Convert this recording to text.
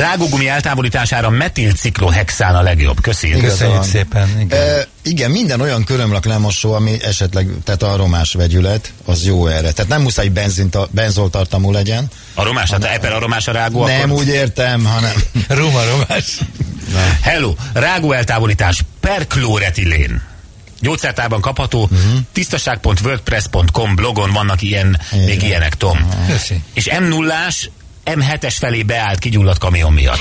Rágógumi eltávolítására metilciklohexán a legjobb. Köszi. Igen. Köszönjük szépen. Igen. E, igen, minden olyan körömlak lemosó, ami esetleg, tehát aromás vegyület, az jó erre. Tehát nem muszáj benzin, benzoltartamú legyen. Aromás, tehát eper aromás a rágó, Nem akkor... úgy értem, hanem... Roma romás. Hello, rágó eltávolítás perklóretilén. Gyógyszertárban kapható, uh-huh. tisztaság.wordpress.com blogon vannak ilyen, még Igen. ilyenek, Tom. Köszi. És M0-ás, M7-es felé beállt kigyulladt kamion miatt.